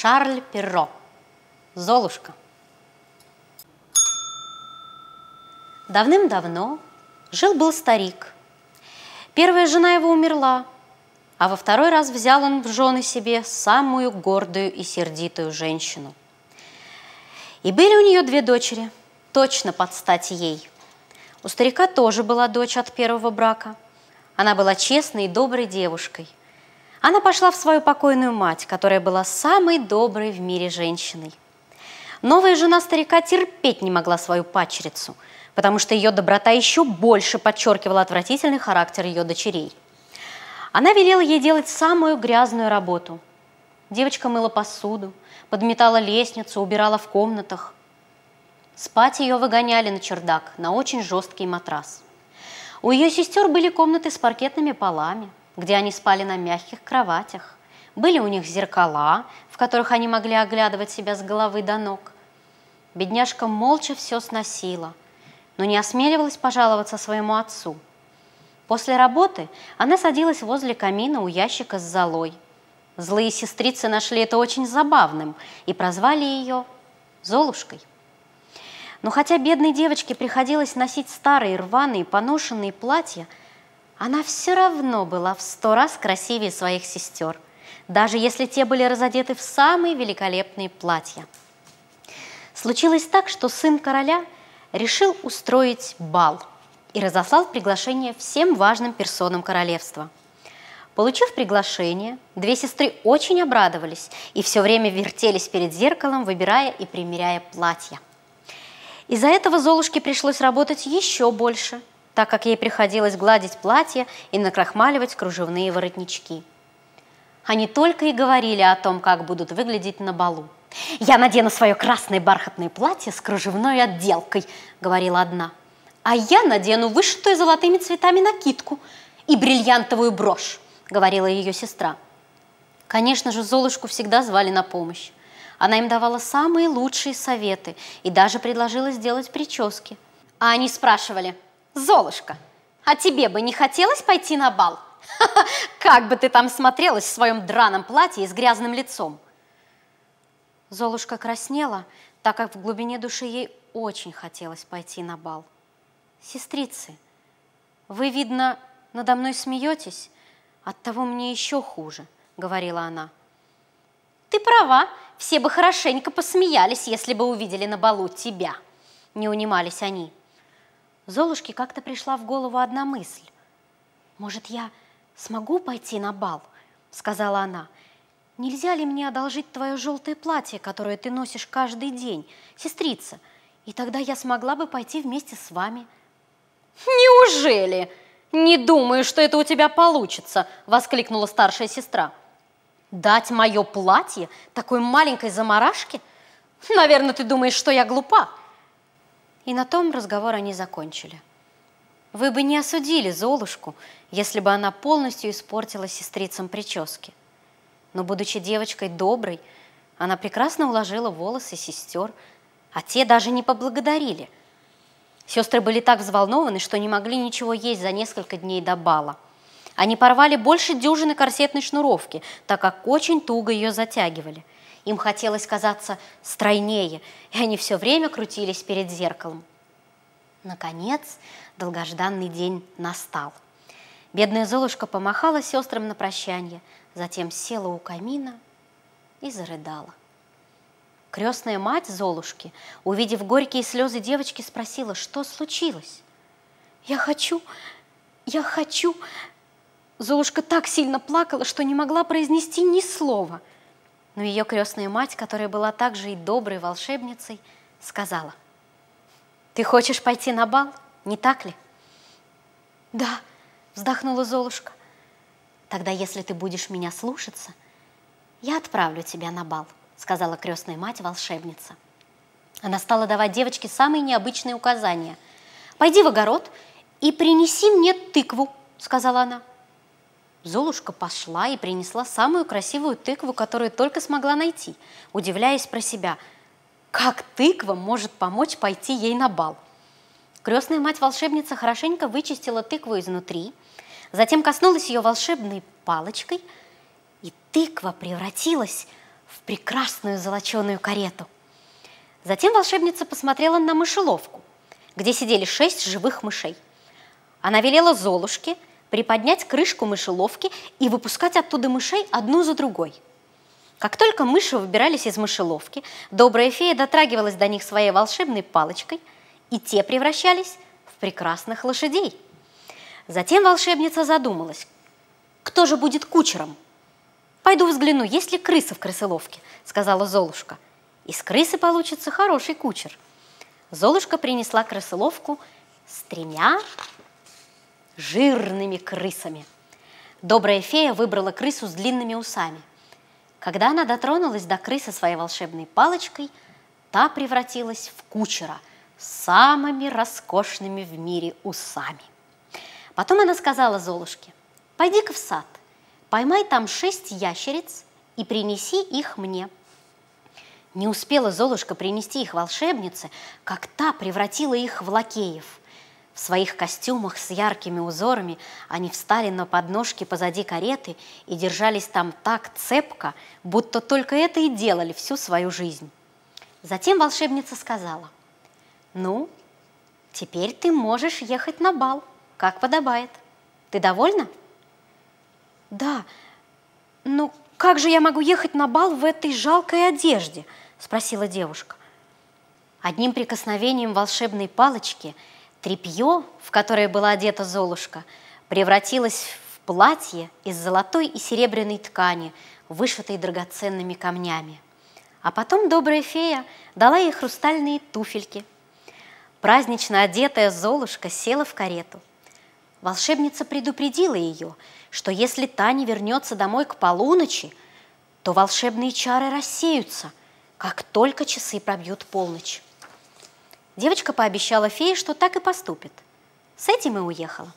Шарль Перро. Золушка. Давным-давно жил-был старик. Первая жена его умерла, а во второй раз взял он в жены себе самую гордую и сердитую женщину. И были у нее две дочери, точно под стать ей. У старика тоже была дочь от первого брака. Она была честной и доброй девушкой. Она пошла в свою покойную мать, которая была самой доброй в мире женщиной. Новая жена старика терпеть не могла свою пачерицу, потому что ее доброта еще больше подчеркивала отвратительный характер ее дочерей. Она велела ей делать самую грязную работу. Девочка мыла посуду, подметала лестницу, убирала в комнатах. Спать ее выгоняли на чердак, на очень жесткий матрас. У ее сестер были комнаты с паркетными полами – где они спали на мягких кроватях. Были у них зеркала, в которых они могли оглядывать себя с головы до ног. Бедняжка молча все сносила, но не осмеливалась пожаловаться своему отцу. После работы она садилась возле камина у ящика с золой. Злые сестрицы нашли это очень забавным и прозвали ее Золушкой. Но хотя бедной девочке приходилось носить старые рваные поношенные платья – она все равно была в сто раз красивее своих сестер, даже если те были разодеты в самые великолепные платья. Случилось так, что сын короля решил устроить бал и разослал приглашение всем важным персонам королевства. Получив приглашение, две сестры очень обрадовались и все время вертелись перед зеркалом, выбирая и примеряя платья. Из-за этого Золушке пришлось работать еще больше – так как ей приходилось гладить платье и накрахмаливать кружевные воротнички. Они только и говорили о том, как будут выглядеть на балу. «Я надену свое красное бархатное платье с кружевной отделкой», — говорила одна. «А я надену вышитую золотыми цветами накидку и бриллиантовую брошь», — говорила ее сестра. Конечно же, Золушку всегда звали на помощь. Она им давала самые лучшие советы и даже предложила сделать прически. А они спрашивали – Золушка, а тебе бы не хотелось пойти на бал? Как бы ты там смотрелась в своем драном платье и с грязным лицом? Золушка краснела, так как в глубине души ей очень хотелось пойти на бал. «Сестрицы, вы, видно, надо мной смеетесь? Оттого мне еще хуже», — говорила она. «Ты права, все бы хорошенько посмеялись, если бы увидели на балу тебя», — не унимались они. Золушке как-то пришла в голову одна мысль. «Может, я смогу пойти на бал?» – сказала она. «Нельзя ли мне одолжить твое желтое платье, которое ты носишь каждый день, сестрица? И тогда я смогла бы пойти вместе с вами». «Неужели? Не думаю, что это у тебя получится!» – воскликнула старшая сестра. «Дать мое платье такой маленькой заморашке? Наверное, ты думаешь, что я глупа!» И на том разговор они закончили. Вы бы не осудили Золушку, если бы она полностью испортила сестрицам прически. Но, будучи девочкой доброй, она прекрасно уложила волосы сестер, а те даже не поблагодарили. Сестры были так взволнованы, что не могли ничего есть за несколько дней до бала. Они порвали больше дюжины корсетной шнуровки, так как очень туго ее затягивали – им хотелось казаться стройнее, и они все время крутились перед зеркалом. Наконец, долгожданный день настал. Бедная Золушка помахала сестрам на прощание, затем села у камина и зарыдала. Крестная мать Золушки, увидев горькие слезы девочки, спросила, что случилось. «Я хочу, я хочу...» Золушка так сильно плакала, что не могла произнести ни слова – но ее крестная мать, которая была также и доброй волшебницей, сказала, «Ты хочешь пойти на бал, не так ли?» «Да», — вздохнула Золушка. «Тогда, если ты будешь меня слушаться, я отправлю тебя на бал», — сказала крестная мать-волшебница. Она стала давать девочке самые необычные указания. «Пойди в огород и принеси мне тыкву», — сказала она. Золушка пошла и принесла самую красивую тыкву, которую только смогла найти, удивляясь про себя, как тыква может помочь пойти ей на бал. Крестная мать-волшебница хорошенько вычистила тыкву изнутри, затем коснулась ее волшебной палочкой, и тыква превратилась в прекрасную золоченую карету. Затем волшебница посмотрела на мышеловку, где сидели шесть живых мышей. Она велела Золушке приподнять крышку мышеловки и выпускать оттуда мышей одну за другой. Как только мыши выбирались из мышеловки, добрая фея дотрагивалась до них своей волшебной палочкой, и те превращались в прекрасных лошадей. Затем волшебница задумалась, кто же будет кучером? «Пойду взгляну, есть ли крыса в крысоловке», — сказала Золушка. «Из крысы получится хороший кучер». Золушка принесла крысоловку с тремя жирными крысами. Добрая фея выбрала крысу с длинными усами. Когда она дотронулась до крысы своей волшебной палочкой, та превратилась в кучера с самыми роскошными в мире усами. Потом она сказала Золушке, пойди-ка в сад, поймай там шесть ящериц и принеси их мне. Не успела Золушка принести их волшебнице, как та превратила их в лакеев. В своих костюмах с яркими узорами они встали на подножки позади кареты и держались там так цепко, будто только это и делали всю свою жизнь. Затем волшебница сказала, «Ну, теперь ты можешь ехать на бал, как подобает. Ты довольна?» «Да, ну как же я могу ехать на бал в этой жалкой одежде?» – спросила девушка. Одним прикосновением волшебной палочки тряпье, в которое была одета Золушка, превратилось в платье из золотой и серебряной ткани, вышитой драгоценными камнями. А потом добрая фея дала ей хрустальные туфельки. Празднично одетая Золушка села в карету. Волшебница предупредила ее – что если та не вернется домой к полуночи, то волшебные чары рассеются, как только часы пробьют полночь. Девочка пообещала фее, что так и поступит. С этим и уехала.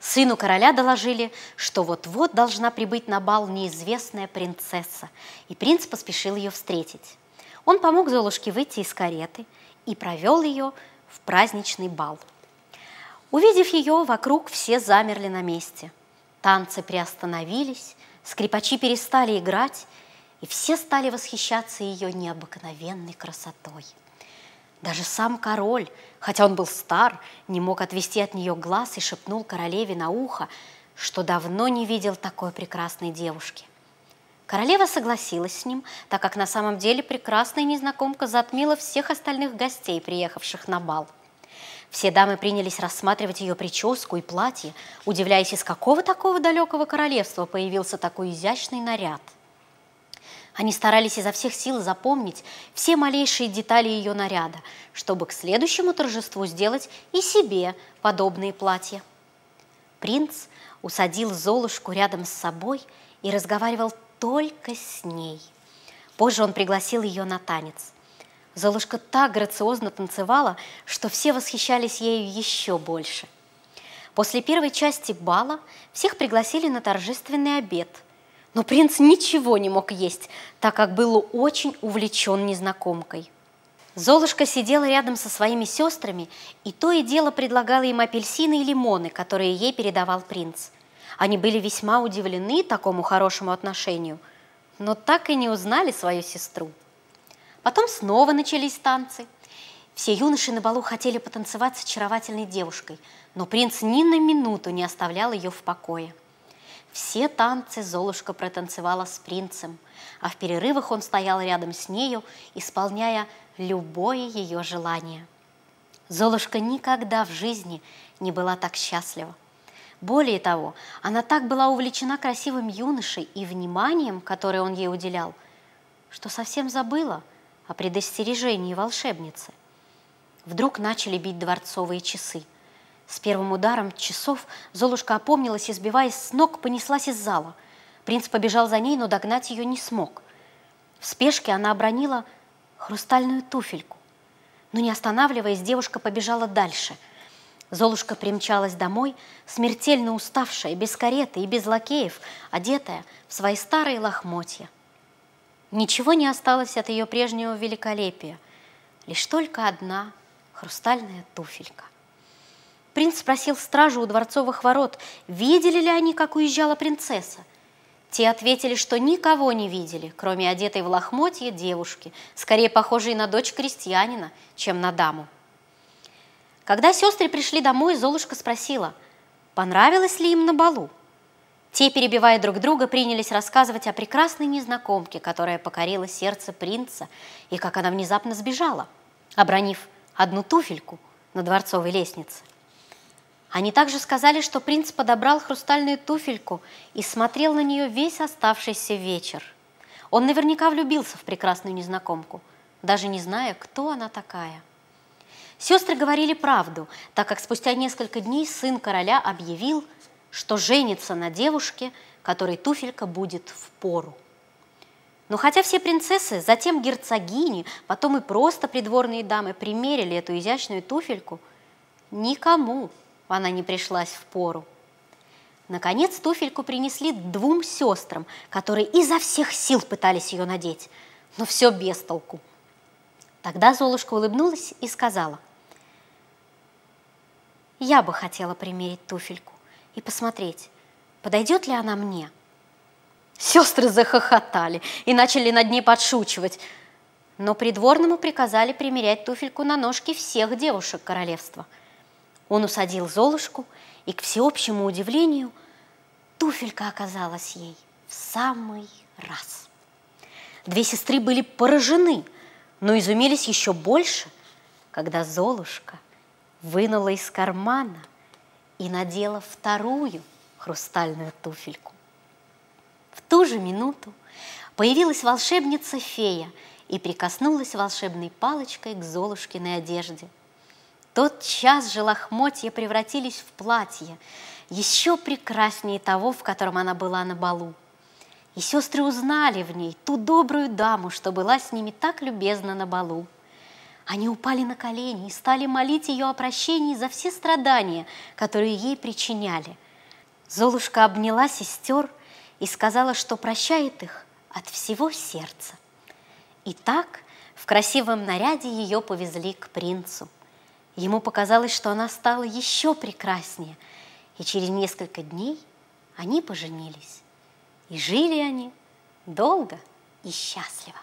Сыну короля доложили, что вот-вот должна прибыть на бал неизвестная принцесса, и принц поспешил ее встретить. Он помог Золушке выйти из кареты и провел ее в праздничный бал. Увидев ее, вокруг все замерли на месте – Танцы приостановились, скрипачи перестали играть, и все стали восхищаться ее необыкновенной красотой. Даже сам король, хотя он был стар, не мог отвести от нее глаз и шепнул королеве на ухо, что давно не видел такой прекрасной девушки. Королева согласилась с ним, так как на самом деле прекрасная незнакомка затмила всех остальных гостей, приехавших на бал – все дамы принялись рассматривать ее прическу и платье, удивляясь, из какого такого далекого королевства появился такой изящный наряд. Они старались изо всех сил запомнить все малейшие детали ее наряда, чтобы к следующему торжеству сделать и себе подобные платья. Принц усадил Золушку рядом с собой и разговаривал только с ней. Позже он пригласил ее на танец – Золушка так грациозно танцевала, что все восхищались ею еще больше. После первой части бала всех пригласили на торжественный обед. Но принц ничего не мог есть, так как был очень увлечен незнакомкой. Золушка сидела рядом со своими сестрами и то и дело предлагала им апельсины и лимоны, которые ей передавал принц. Они были весьма удивлены такому хорошему отношению, но так и не узнали свою сестру. Потом снова начались танцы. Все юноши на балу хотели потанцевать с очаровательной девушкой, но принц ни на минуту не оставлял ее в покое. Все танцы Золушка протанцевала с принцем, а в перерывах он стоял рядом с нею, исполняя любое ее желание. Золушка никогда в жизни не была так счастлива. Более того, она так была увлечена красивым юношей и вниманием, которое он ей уделял, что совсем забыла – о предостережении волшебницы. Вдруг начали бить дворцовые часы. С первым ударом часов Золушка опомнилась и, сбиваясь с ног, понеслась из зала. Принц побежал за ней, но догнать ее не смог. В спешке она обронила хрустальную туфельку. Но не останавливаясь, девушка побежала дальше. Золушка примчалась домой, смертельно уставшая, без кареты и без лакеев, одетая в свои старые лохмотья. Ничего не осталось от ее прежнего великолепия, лишь только одна хрустальная туфелька. Принц спросил стражу у дворцовых ворот, видели ли они, как уезжала принцесса. Те ответили, что никого не видели, кроме одетой в лохмотье девушки, скорее похожей на дочь крестьянина, чем на даму. Когда сестры пришли домой, Золушка спросила, понравилось ли им на балу. Те, перебивая друг друга, принялись рассказывать о прекрасной незнакомке, которая покорила сердце принца, и как она внезапно сбежала, обронив одну туфельку на дворцовой лестнице. Они также сказали, что принц подобрал хрустальную туфельку и смотрел на нее весь оставшийся вечер. Он наверняка влюбился в прекрасную незнакомку, даже не зная, кто она такая. Сестры говорили правду, так как спустя несколько дней сын короля объявил, что женится на девушке, которой туфелька будет в пору. Но хотя все принцессы, затем герцогини, потом и просто придворные дамы примерили эту изящную туфельку, никому она не пришлась в пору. Наконец туфельку принесли двум сестрам, которые изо всех сил пытались ее надеть, но все без толку. Тогда Золушка улыбнулась и сказала, «Я бы хотела примерить туфельку и посмотреть, подойдет ли она мне». Сестры захохотали и начали над ней подшучивать, но придворному приказали примерять туфельку на ножки всех девушек королевства – он усадил Золушку, и, к всеобщему удивлению, туфелька оказалась ей в самый раз. Две сестры были поражены, но изумились еще больше, когда Золушка вынула из кармана и надела вторую хрустальную туфельку. В ту же минуту появилась волшебница-фея и прикоснулась волшебной палочкой к Золушкиной одежде – тот час же лохмотья превратились в платье, еще прекраснее того, в котором она была на балу. И сестры узнали в ней ту добрую даму, что была с ними так любезна на балу. Они упали на колени и стали молить ее о прощении за все страдания, которые ей причиняли. Золушка обняла сестер и сказала, что прощает их от всего сердца. И так в красивом наряде ее повезли к принцу. Ему показалось, что она стала еще прекраснее, и через несколько дней они поженились. И жили они долго и счастливо.